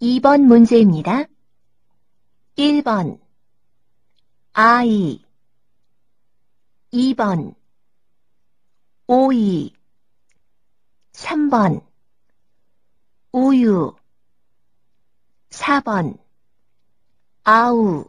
2번 문제입니다. 1번. 아이. 2번. 오이. 3번. 우유. 4번. 아우.